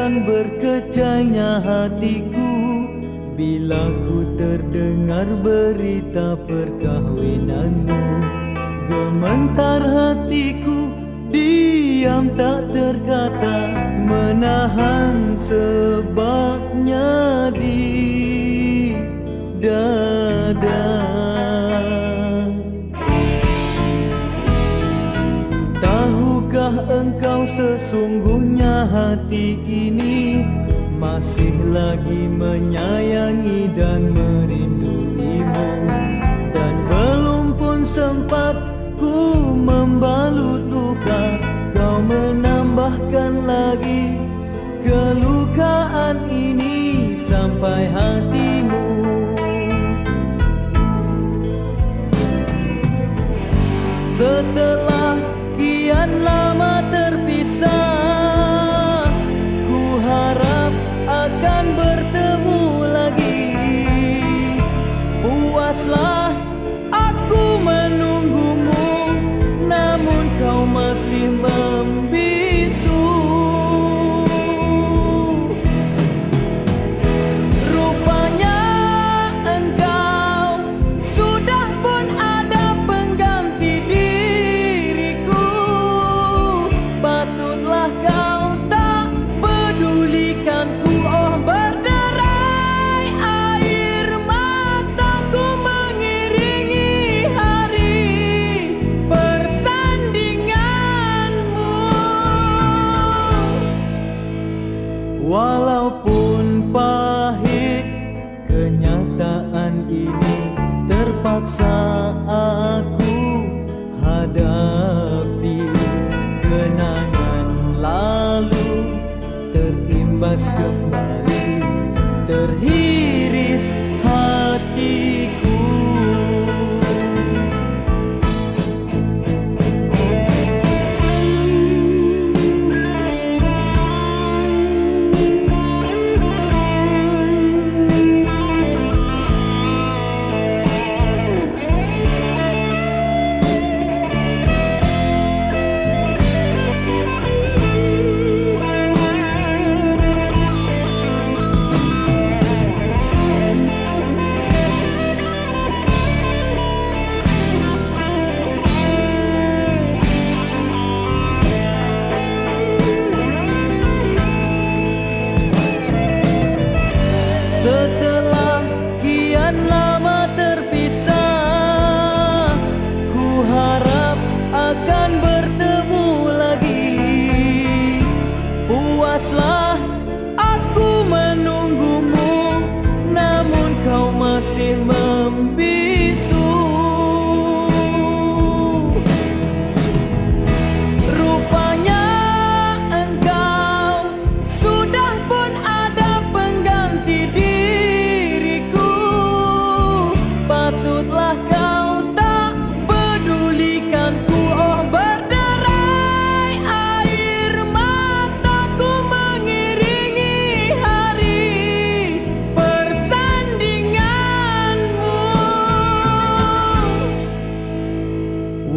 Akan berkecahnya hatiku. Bila ku terdengar berita perkahwinanmu Gementar hatiku Diam tak terkata Menahan sebabnya di dada Tahukah engkau sesungguhnya hati ini Masih lagi menyayangi dan merinduimu? Dan belum pun sempat ku membalut luka Kau menambahkan lagi kelukaan ini sampai hatimu. Setelah kian lama terpisah. Ku harap akan bertemu lagi. Puaslah aku menunggumu Namun kau masih membisu lalu terimbas kembali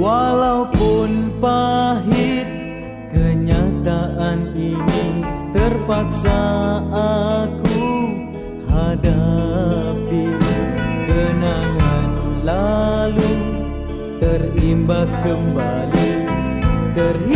Walaupun pahit kenyataan ini terpaksa aku hadapi. Kenangan lalu terimbas kembali terhias